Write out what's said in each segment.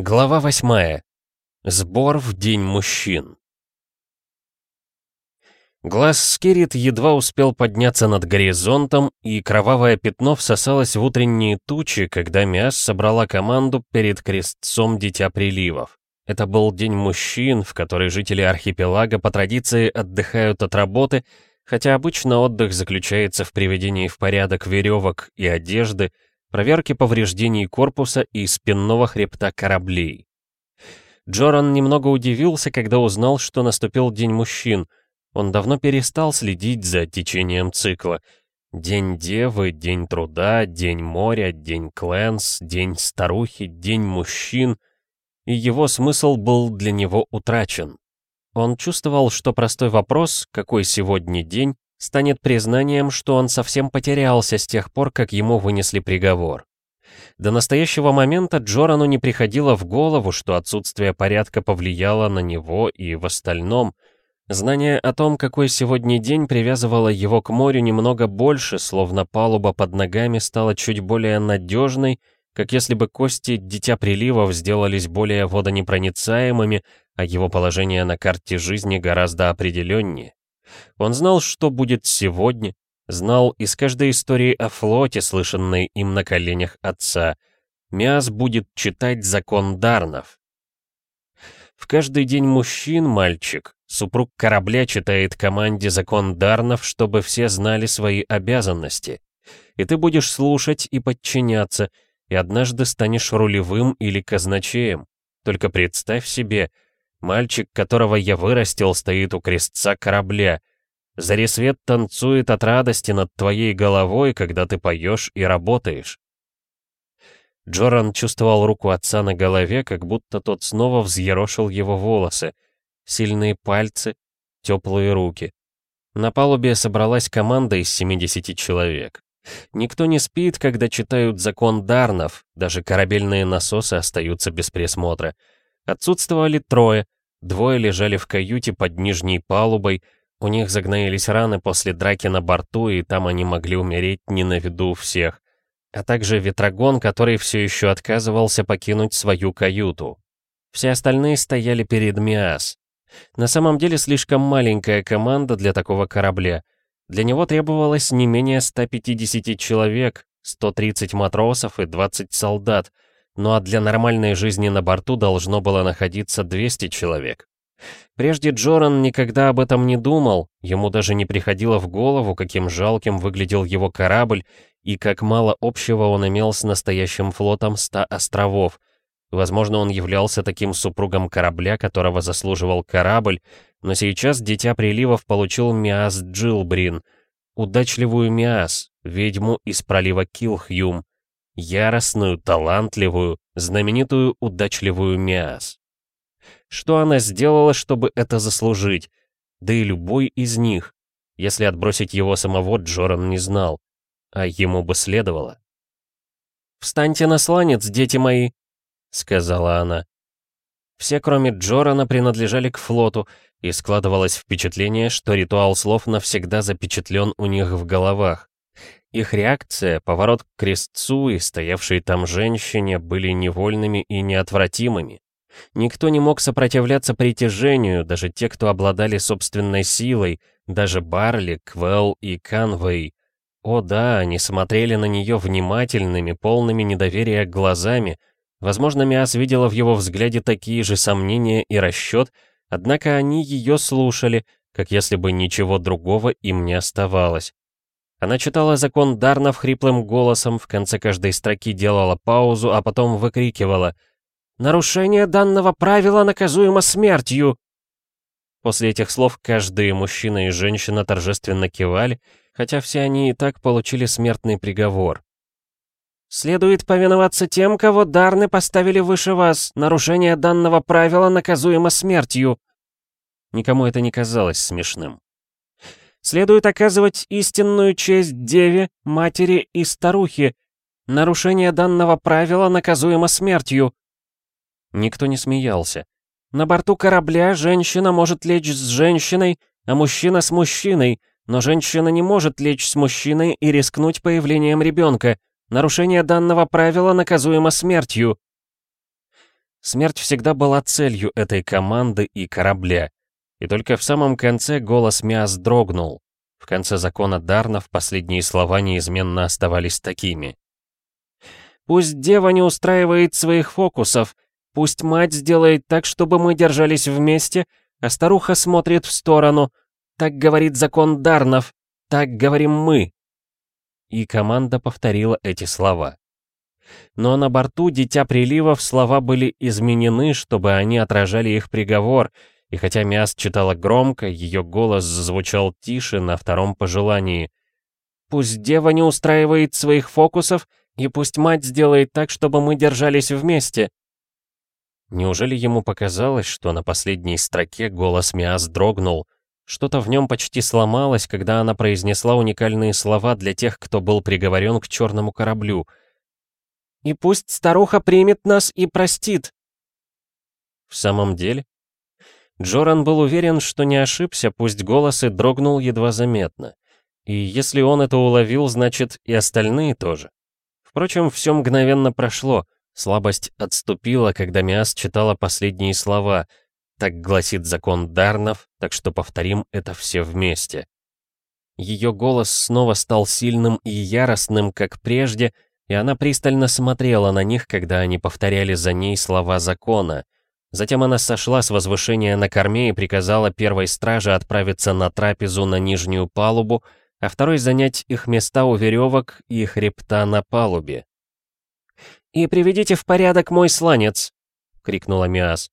Глава восьмая. Сбор в День мужчин. Глаз Скирит едва успел подняться над горизонтом, и кровавое пятно всосалось в утренние тучи, когда Миас собрала команду перед крестцом Дитя Приливов. Это был День мужчин, в который жители архипелага по традиции отдыхают от работы, хотя обычно отдых заключается в приведении в порядок веревок и одежды, проверки повреждений корпуса и спинного хребта кораблей. Джоран немного удивился, когда узнал, что наступил День мужчин. Он давно перестал следить за течением цикла. День Девы, День труда, День моря, День Кленс, День старухи, День мужчин. И его смысл был для него утрачен. Он чувствовал, что простой вопрос «какой сегодня день?» Станет признанием, что он совсем потерялся с тех пор, как ему вынесли приговор. До настоящего момента Джорану не приходило в голову, что отсутствие порядка повлияло на него и в остальном. Знание о том, какой сегодня день, привязывало его к морю немного больше, словно палуба под ногами стала чуть более надежной, как если бы кости Дитя Приливов сделались более водонепроницаемыми, а его положение на карте жизни гораздо определеннее. Он знал, что будет сегодня, знал из каждой истории о флоте, слышанной им на коленях отца. Миас будет читать закон Дарнов. В каждый день мужчин, мальчик, супруг корабля читает команде закон Дарнов, чтобы все знали свои обязанности. И ты будешь слушать и подчиняться, и однажды станешь рулевым или казначеем. Только представь себе, Мальчик, которого я вырастил, стоит у крестца корабля. Заресвет танцует от радости над твоей головой, когда ты поешь и работаешь. Джоран чувствовал руку отца на голове, как будто тот снова взъерошил его волосы. Сильные пальцы, теплые руки. На палубе собралась команда из 70 человек. Никто не спит, когда читают закон Дарнов, даже корабельные насосы остаются без присмотра. Отсутствовали трое, двое лежали в каюте под нижней палубой, у них загноились раны после драки на борту, и там они могли умереть не на виду всех, а также Ветрогон, который все еще отказывался покинуть свою каюту. Все остальные стояли перед Миас. На самом деле слишком маленькая команда для такого корабля. Для него требовалось не менее 150 человек, 130 матросов и 20 солдат — ну а для нормальной жизни на борту должно было находиться 200 человек. Прежде Джоран никогда об этом не думал, ему даже не приходило в голову, каким жалким выглядел его корабль и как мало общего он имел с настоящим флотом ста островов. Возможно, он являлся таким супругом корабля, которого заслуживал корабль, но сейчас Дитя Приливов получил Миас Джилбрин, удачливую Миас, ведьму из пролива Килхюм, яростную, талантливую, знаменитую удачливую Миас. Что она сделала, чтобы это заслужить? Да и любой из них. Если отбросить его самого, Джоран не знал. А ему бы следовало. «Встаньте на сланец, дети мои!» — сказала она. Все, кроме Джорана, принадлежали к флоту, и складывалось впечатление, что ритуал слов навсегда запечатлен у них в головах. Их реакция, поворот к крестцу и стоявшей там женщине были невольными и неотвратимыми. Никто не мог сопротивляться притяжению, даже те, кто обладали собственной силой, даже Барли, Квелл и Канвей. О да, они смотрели на нее внимательными, полными недоверия глазами. Возможно, Миас видела в его взгляде такие же сомнения и расчет, однако они ее слушали, как если бы ничего другого им не оставалось. Она читала закон Дарнов хриплым голосом, в конце каждой строки делала паузу, а потом выкрикивала «Нарушение данного правила наказуемо смертью!» После этих слов каждый мужчина и женщина торжественно кивали, хотя все они и так получили смертный приговор. «Следует повиноваться тем, кого Дарны поставили выше вас. Нарушение данного правила наказуемо смертью». Никому это не казалось смешным следует оказывать истинную честь деве, матери и старухе. Нарушение данного правила наказуемо смертью. Никто не смеялся. На борту корабля женщина может лечь с женщиной, а мужчина с мужчиной, но женщина не может лечь с мужчиной и рискнуть появлением ребенка. Нарушение данного правила наказуемо смертью. Смерть всегда была целью этой команды и корабля. И только в самом конце голос Миас дрогнул. В конце закона Дарнов последние слова неизменно оставались такими. «Пусть дева не устраивает своих фокусов, пусть мать сделает так, чтобы мы держались вместе, а старуха смотрит в сторону. Так говорит закон Дарнов, так говорим мы». И команда повторила эти слова. Но на борту Дитя Приливов слова были изменены, чтобы они отражали их приговор, и хотя Миас читала громко, ее голос зазвучал тише на втором пожелании. «Пусть дева не устраивает своих фокусов, и пусть мать сделает так, чтобы мы держались вместе». Неужели ему показалось, что на последней строке голос Миас дрогнул? Что-то в нем почти сломалось, когда она произнесла уникальные слова для тех, кто был приговорен к черному кораблю. «И пусть старуха примет нас и простит». В самом деле? Джоран был уверен, что не ошибся, пусть голос и дрогнул едва заметно. И если он это уловил, значит и остальные тоже. Впрочем, все мгновенно прошло. Слабость отступила, когда Миас читала последние слова. Так гласит закон Дарнов, так что повторим это все вместе. Ее голос снова стал сильным и яростным, как прежде, и она пристально смотрела на них, когда они повторяли за ней слова закона — Затем она сошла с возвышения на корме и приказала первой страже отправиться на трапезу на нижнюю палубу, а второй занять их места у веревок и хребта на палубе. «И приведите в порядок мой сланец!» — крикнула Миас.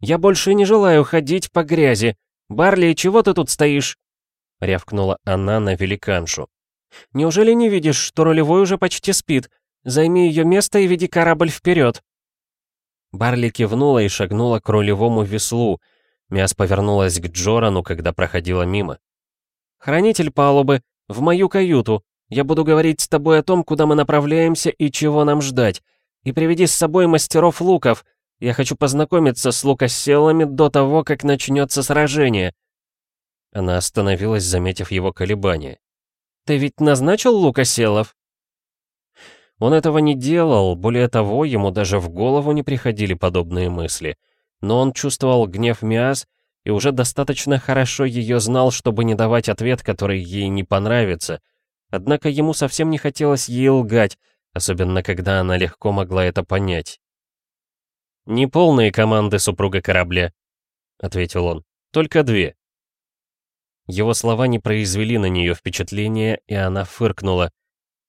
«Я больше не желаю ходить по грязи. Барли, чего ты тут стоишь?» — рявкнула она на великаншу. «Неужели не видишь, что рулевой уже почти спит? Займи ее место и веди корабль вперед!» Барли кивнула и шагнула к рулевому веслу. Мяс повернулась к Джорану, когда проходила мимо. «Хранитель палубы, в мою каюту. Я буду говорить с тобой о том, куда мы направляемся и чего нам ждать. И приведи с собой мастеров луков. Я хочу познакомиться с лукоселами до того, как начнется сражение». Она остановилась, заметив его колебания. «Ты ведь назначил лукоселов?» Он этого не делал, более того, ему даже в голову не приходили подобные мысли. Но он чувствовал гнев Миас и уже достаточно хорошо ее знал, чтобы не давать ответ, который ей не понравится. Однако ему совсем не хотелось ей лгать, особенно когда она легко могла это понять. «Неполные команды супруга корабля», — ответил он, — «только две». Его слова не произвели на нее впечатления, и она фыркнула.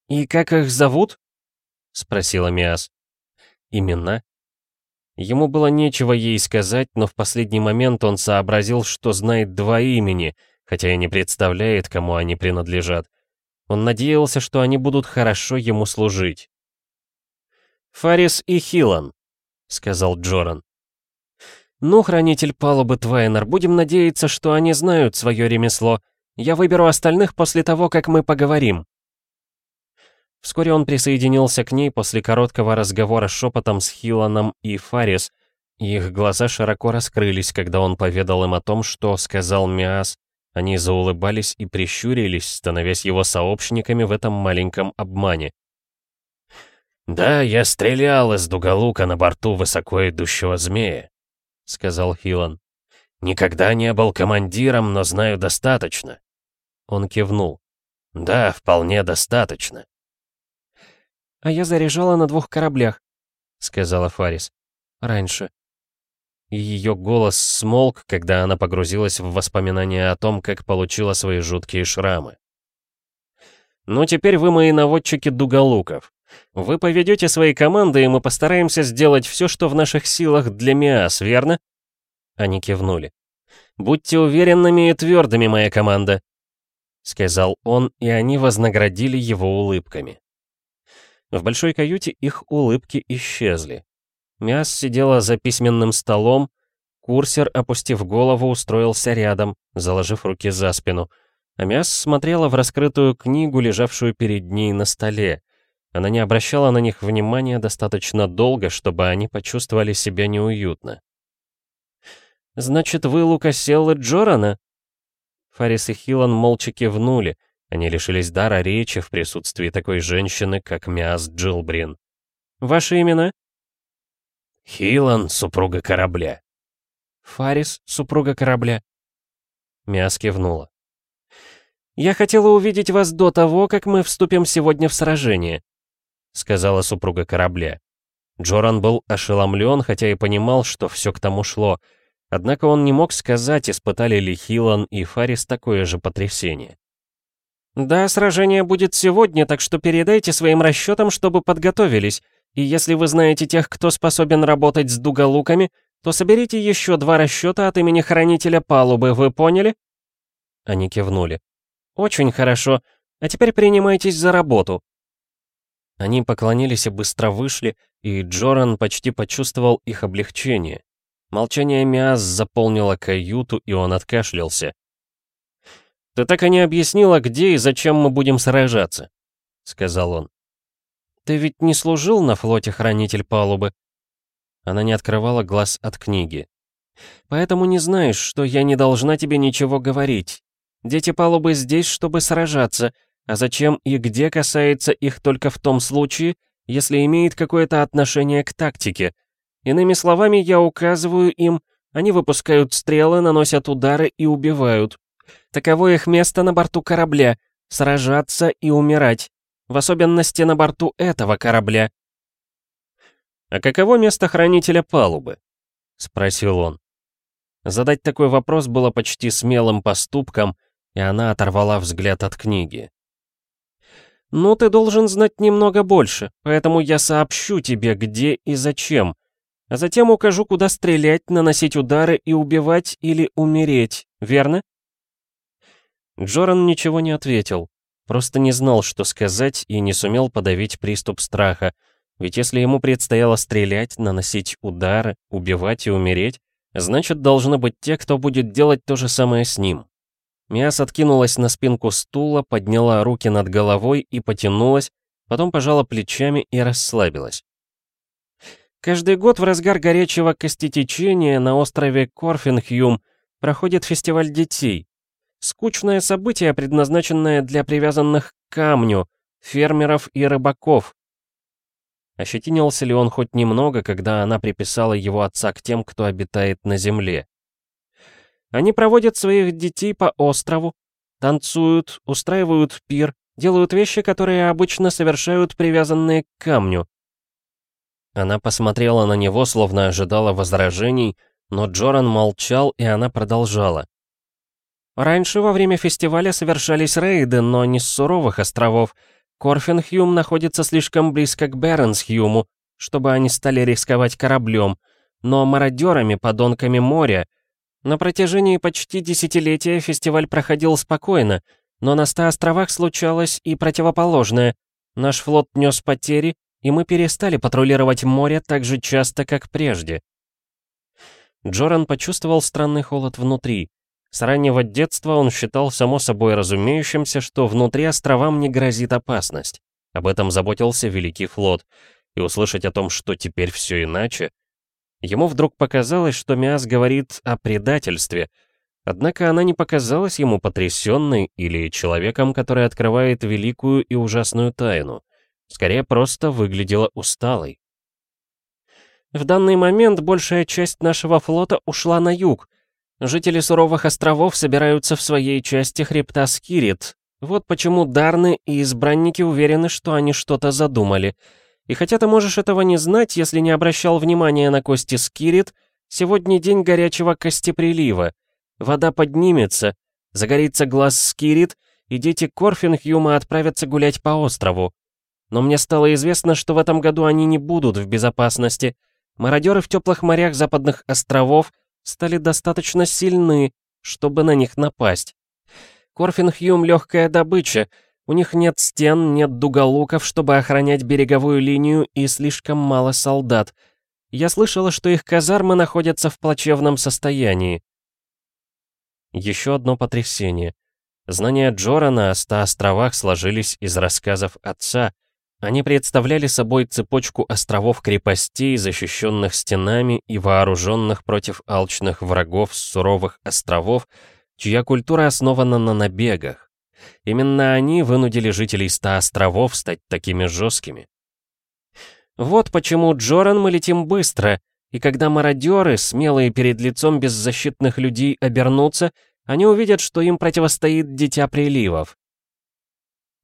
«И как их зовут?» — спросила Миас. «Имена?» Ему было нечего ей сказать, но в последний момент он сообразил, что знает два имени, хотя и не представляет, кому они принадлежат. Он надеялся, что они будут хорошо ему служить. «Фарис и Хилан», — сказал Джоран. «Ну, хранитель палубы Твайнер, будем надеяться, что они знают свое ремесло. Я выберу остальных после того, как мы поговорим». Вскоре он присоединился к ней после короткого разговора шепотом с Хиланом и Фарис, их глаза широко раскрылись, когда он поведал им о том, что сказал Миас. Они заулыбались и прищурились, становясь его сообщниками в этом маленьком обмане. «Да, я стрелял из дуголука на борту высоко идущего змея», — сказал Хилан. «Никогда не был командиром, но знаю достаточно». Он кивнул. «Да, вполне достаточно». «А я заряжала на двух кораблях», — сказала Фарис. «Раньше». Ее голос смолк, когда она погрузилась в воспоминания о том, как получила свои жуткие шрамы. «Ну, теперь вы мои наводчики дуголуков. Вы поведете свои команды, и мы постараемся сделать все, что в наших силах для Миас, верно?» Они кивнули. «Будьте уверенными и твердыми, моя команда», — сказал он, и они вознаградили его улыбками. В большой каюте их улыбки исчезли. Мяс сидела за письменным столом, курсер, опустив голову, устроился рядом, заложив руки за спину, а Мяс смотрела в раскрытую книгу, лежавшую перед ней на столе. Она не обращала на них внимания достаточно долго, чтобы они почувствовали себя неуютно. «Значит, вы Лукаселлы Джорана?» Фарис и Хилан молча кивнули, они лишились дара речи в присутствии такой женщины, как Миас Джилбрин. «Ваши имена?» Хилан, супруга корабля. Фарис, супруга корабля. Миас кивнула. «Я хотела увидеть вас до того, как мы вступим сегодня в сражение», — сказала супруга корабля. Джоран был ошеломлен, хотя и понимал, что все к тому шло. Однако он не мог сказать, испытали ли Хилан и Фарис такое же потрясение. «Да, сражение будет сегодня, так что передайте своим расчетам, чтобы подготовились. И если вы знаете тех, кто способен работать с дуголуками, то соберите еще два расчета от имени хранителя палубы, вы поняли?» Они кивнули. «Очень хорошо. А теперь принимайтесь за работу». Они поклонились и быстро вышли, и Джоран почти почувствовал их облегчение. Молчание Миас заполнило каюту, и он откашлялся. «Ты так и не объяснила, где и зачем мы будем сражаться», — сказал он. «Ты ведь не служил на флоте хранитель палубы?» Она не открывала глаз от книги. «Поэтому не знаешь, что я не должна тебе ничего говорить. Дети палубы здесь, чтобы сражаться, а зачем и где касается их только в том случае, если имеет какое-то отношение к тактике. Иными словами, я указываю им, они выпускают стрелы, наносят удары и убивают. Таково их место на борту корабля — сражаться и умирать. В особенности на борту этого корабля. «А каково место хранителя палубы?» — спросил он. Задать такой вопрос было почти смелым поступком, и она оторвала взгляд от книги. «Ну, ты должен знать немного больше, поэтому я сообщу тебе, где и зачем. А затем укажу, куда стрелять, наносить удары и убивать или умереть, верно?» Джоран ничего не ответил, просто не знал, что сказать и не сумел подавить приступ страха, ведь если ему предстояло стрелять, наносить удары, убивать и умереть, значит, должны быть те, кто будет делать то же самое с ним. Миас откинулась на спинку стула, подняла руки над головой и потянулась, потом пожала плечами и расслабилась. Каждый год в разгар горячего костетечения на острове Корфинхюм проходит фестиваль детей. Скучное событие, предназначенное для привязанных к камню, фермеров и рыбаков. Ощетинился ли он хоть немного, когда она приписала его отца к тем, кто обитает на земле? Они проводят своих детей по острову, танцуют, устраивают пир, делают вещи, которые обычно совершают привязанные к камню. Она посмотрела на него, словно ожидала возражений, но Джоран молчал, и она продолжала. Раньше во время фестиваля совершались рейды, но не с суровых островов. Корфенхюм находится слишком близко к Бернсхюму, чтобы они стали рисковать кораблем, но мародерами, подонками моря, на протяжении почти десятилетия фестиваль проходил спокойно, но на ста островах случалось и противоположное. Наш флот нес потери, и мы перестали патрулировать море так же часто, как прежде. Джоран почувствовал странный холод внутри. С раннего детства он считал само собой разумеющимся, что внутри островам не грозит опасность. Об этом заботился Великий флот. И услышать о том, что теперь все иначе, Ему вдруг показалось, что Миас говорит о предательстве, однако она не показалась ему потрясенной или человеком, который открывает великую и ужасную тайну. Скорее, просто выглядела усталой. В данный момент большая часть нашего флота ушла на юг. Жители суровых островов собираются в своей части хребта Скирит. Вот почему Дарны и избранники уверены, что они что-то задумали — и хотя ты можешь этого не знать, если не обращал внимания на кости Скирит, сегодня день горячего костеприлива. Вода поднимется, загорится глаз Скирит, и дети Корфинхюма отправятся гулять по острову. Но мне стало известно, что в этом году они не будут в безопасности. Мародеры в теплых морях западных островов стали достаточно сильны, чтобы на них напасть. Корфинхюм — легкая добыча — у них нет стен, нет дуголуков, чтобы охранять береговую линию, и слишком мало солдат. Я слышала, что их казармы находятся в плачевном состоянии. Еще одно потрясение. Знания Джорана о ста островах сложились из рассказов отца. Они представляли собой цепочку островов-крепостей, защищенных стенами и вооруженных против алчных врагов суровых островов, чья культура основана на набегах. Именно они вынудили жителей ста островов стать такими жесткими. Вот почему, Джоран, мы летим быстро. И когда мародеры, смелые перед лицом беззащитных людей, обернутся, они увидят, что им противостоит Дитя Приливов.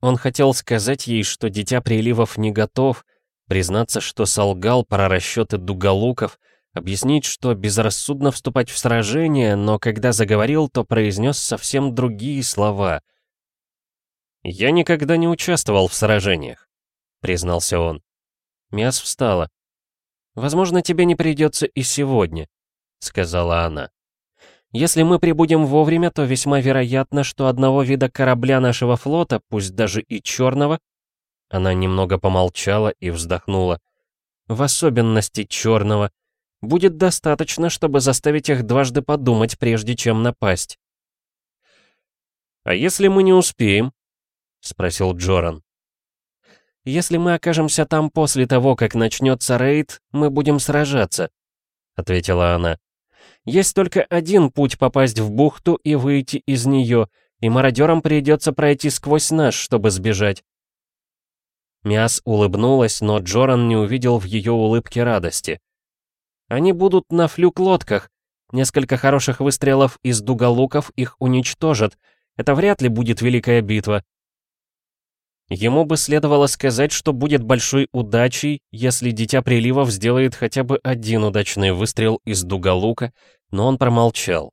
Он хотел сказать ей, что Дитя Приливов не готов, признаться, что солгал про расчеты дуголуков, объяснить, что безрассудно вступать в сражение, но когда заговорил, то произнес совсем другие слова. «Я никогда не участвовал в сражениях», — признался он. Мяс встала. «Возможно, тебе не придется и сегодня», — сказала она. «Если мы прибудем вовремя, то весьма вероятно, что одного вида корабля нашего флота, пусть даже и черного...» Она немного помолчала и вздохнула. «В особенности черного, будет достаточно, чтобы заставить их дважды подумать, прежде чем напасть». «А если мы не успеем?» — спросил Джоран. «Если мы окажемся там после того, как начнется рейд, мы будем сражаться», — ответила она. «Есть только один путь попасть в бухту и выйти из нее, и мародерам придется пройти сквозь нас, чтобы сбежать». Миас улыбнулась, но Джоран не увидел в ее улыбке радости. «Они будут на флюк-лодках. Несколько хороших выстрелов из дуголуков их уничтожат. Это вряд ли будет великая битва. Ему бы следовало сказать, что будет большой удачей, если Дитя Приливов сделает хотя бы один удачный выстрел из дуголука, но он промолчал.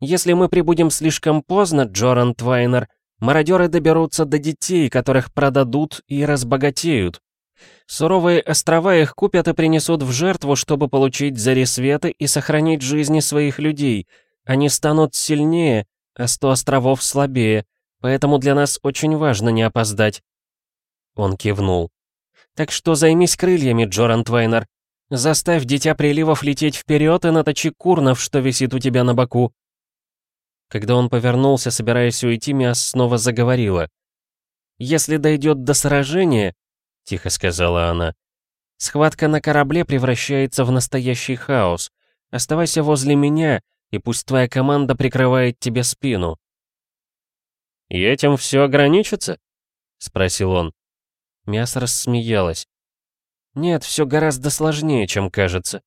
«Если мы прибудем слишком поздно, Джоран Твайнер, мародеры доберутся до детей, которых продадут и разбогатеют. Суровые острова их купят и принесут в жертву, чтобы получить заресветы и сохранить жизни своих людей. Они станут сильнее, а сто островов слабее». Поэтому для нас очень важно не опоздать». Он кивнул. «Так что займись крыльями, Джоран Твайнер. Заставь Дитя Приливов лететь вперед и наточи курнов, что висит у тебя на боку». Когда он повернулся, собираясь уйти, Миас снова заговорила. «Если дойдет до сражения», — тихо сказала она, — «схватка на корабле превращается в настоящий хаос. Оставайся возле меня, и пусть твоя команда прикрывает тебе спину. «И этим все ограничится?» — спросил он. Мясо рассмеялась. «Нет, все гораздо сложнее, чем кажется.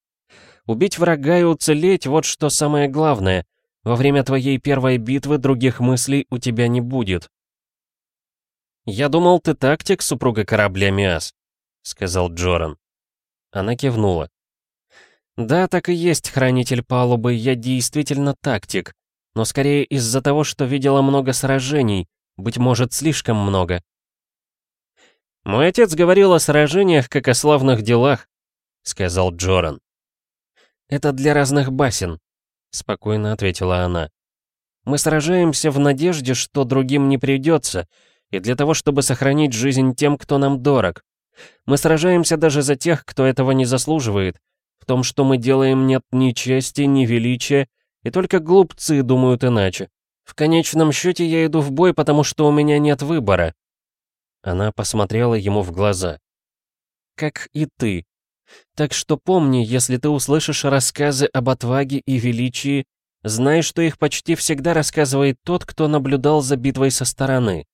Убить врага и уцелеть — вот что самое главное. Во время твоей первой битвы других мыслей у тебя не будет». «Я думал, ты тактик, супруга корабля Миас», — сказал Джоран. Она кивнула. «Да, так и есть, хранитель палубы, я действительно тактик но скорее из-за того, что видела много сражений, быть может, слишком много. «Мой отец говорил о сражениях, как о славных делах», — сказал Джоран. «Это для разных басен», — спокойно ответила она. «Мы сражаемся в надежде, что другим не придется, и для того, чтобы сохранить жизнь тем, кто нам дорог. Мы сражаемся даже за тех, кто этого не заслуживает. В том, что мы делаем, нет ни чести, ни величия, и только глупцы думают иначе. В конечном счете я иду в бой, потому что у меня нет выбора. Она посмотрела ему в глаза. Как и ты. Так что помни, если ты услышишь рассказы об отваге и величии, знай, что их почти всегда рассказывает тот, кто наблюдал за битвой со стороны.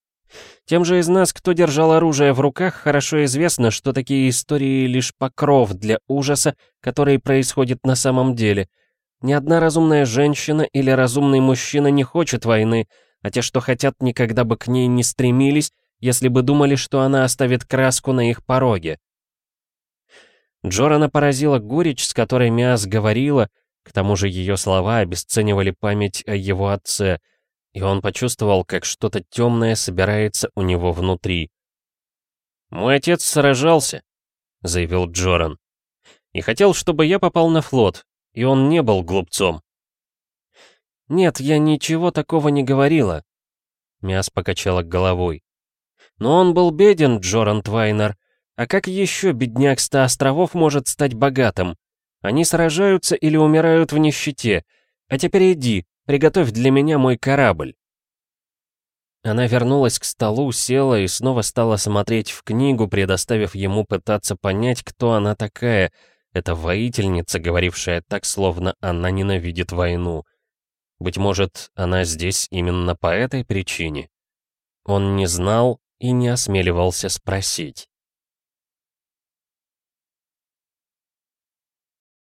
Тем же из нас, кто держал оружие в руках, хорошо известно, что такие истории лишь покров для ужаса, который происходит на самом деле — ни одна разумная женщина или разумный мужчина не хочет войны, а те, что хотят, никогда бы к ней не стремились, если бы думали, что она оставит краску на их пороге. Джорана поразила горечь, с которой Миас говорила, к тому же ее слова обесценивали память о его отце, и он почувствовал, как что-то темное собирается у него внутри. «Мой отец сражался», — заявил Джоран, — «и хотел, чтобы я попал на флот, и он не был глупцом. «Нет, я ничего такого не говорила», — Мяс покачала головой. «Но он был беден, Джоран Твайнер. А как еще бедняк ста островов может стать богатым? Они сражаются или умирают в нищете. А теперь иди, приготовь для меня мой корабль». Она вернулась к столу, села и снова стала смотреть в книгу, предоставив ему пытаться понять, кто она такая — это воительница, говорившая так, словно она ненавидит войну. Быть может, она здесь именно по этой причине? Он не знал и не осмеливался спросить.